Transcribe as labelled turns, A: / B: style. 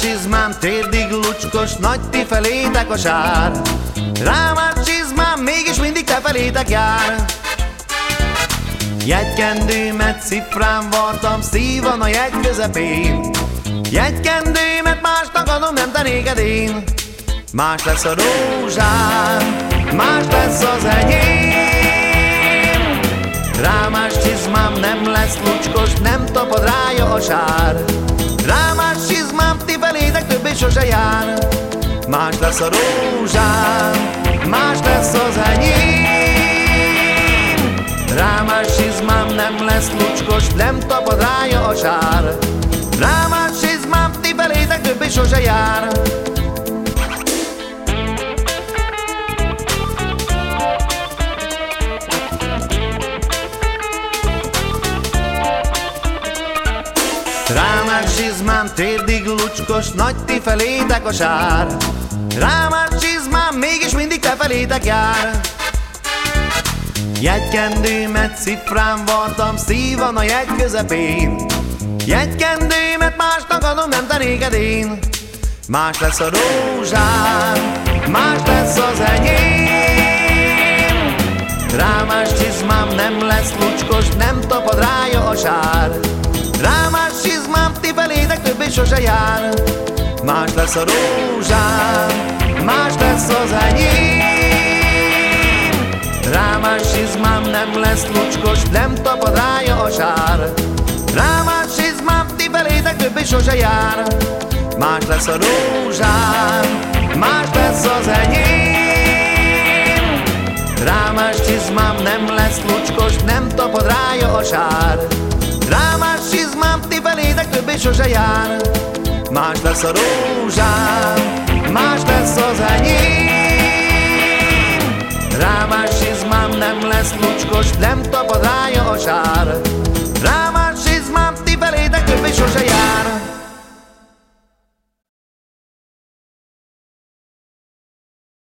A: csizmám térdig lucskos, nagy ti felétek a sár. Rám a csizmám mégis mindig te felétek jár. Jegykendőmet cifrán vartam, szívan a jegy közepén. Jegykendőmet másnak adom, nem te néged én. Más lesz a rózsám, más lesz az enyém. Rámás csizmám nem lesz lucskos, nem tapad rája a sár. Sose jár. Más lesz a rózsám, más lesz az enyém. Rámás csizmám nem lesz lucskos, nem tapad rája a sár. Rámás csizmám ti felétek többé sose jár. Rámás csizmám térdig lucskos, nagy ti felétek a sár. Rámás csizmám mégis mindig te felétek jár. Jegykendőmet cifrán vartam, szívan a jegy közepén. Jegykendőmet másnak adom, nem te néged én. Más lesz a rózsám, más lesz az enyém. Rámás csizmám nem lesz lucskos, nem tapad rája a sár. Sose jár. Más lesz a rózsám, más lesz az enyém. Rámás csizmám nem lesz lucskos, nem tapad rája a sár. Rámás csizmám ti felétek többé sose jár. Más lesz a rózsám, más lesz az enyém. Rámás csizmám nem lesz lucskos, nem tapad rája a sár. Rámás csizmám ti felétek többé sose jár. Más lesz a rózsám, más lesz az enyém. Rámás csizmám nem lesz lucskos, nem tapad rája